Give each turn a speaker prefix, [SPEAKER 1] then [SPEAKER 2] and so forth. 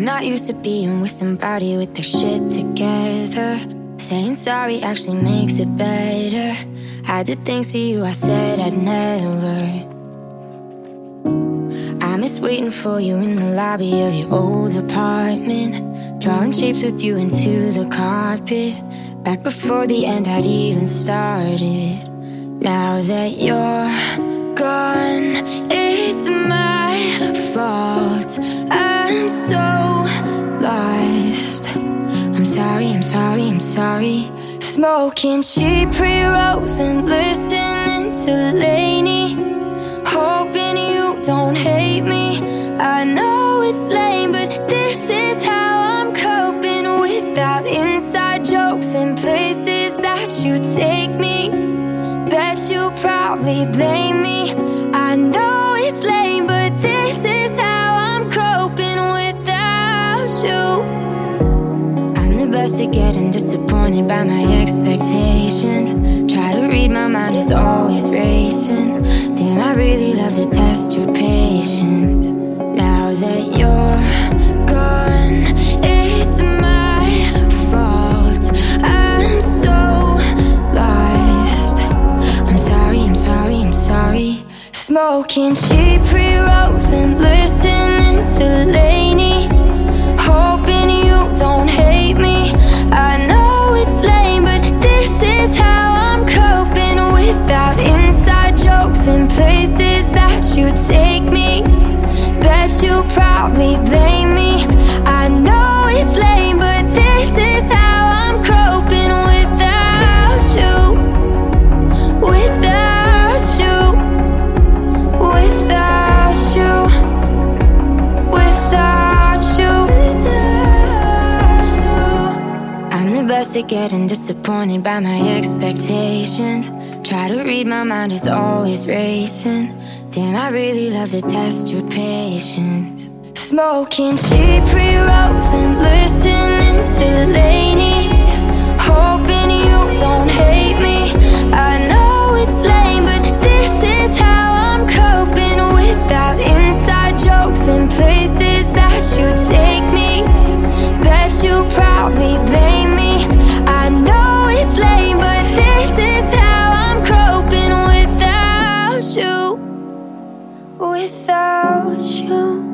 [SPEAKER 1] I'm not used to being with somebody with their shit together. Saying sorry actually makes it better. I did things to you I said I'd never. I miss waiting for you in the lobby of your old apartment. Drawing shapes with you into the carpet. Back before the end had even started. Now that you're gone, it's my fault. I'm so lost. I'm sorry, I'm sorry, I'm sorry. Smoking cheap pre rolls and listening to Lainey. Hoping you don't hate me. I know it's lame, but this is how I'm coping without inside jokes and places that you take Bet you probably blame me. I know it's lame, but this is how I'm coping without you. I'm the best at getting disappointed by my expectations. Try to read my mind, it's always racing. Damn, I really love to test your Smoking cheap pre rolls and listening to Lainey. Hoping you don't hate me. I know it's lame, but this is how I'm coping without inside jokes and places that you take me. Bet you probably blame me. I know At getting disappointed by my expectations. Try to read my mind, it's always racing. Damn, I really love to test your patience. Smoking cheap pre rolls without you.